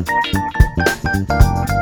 フフフフ。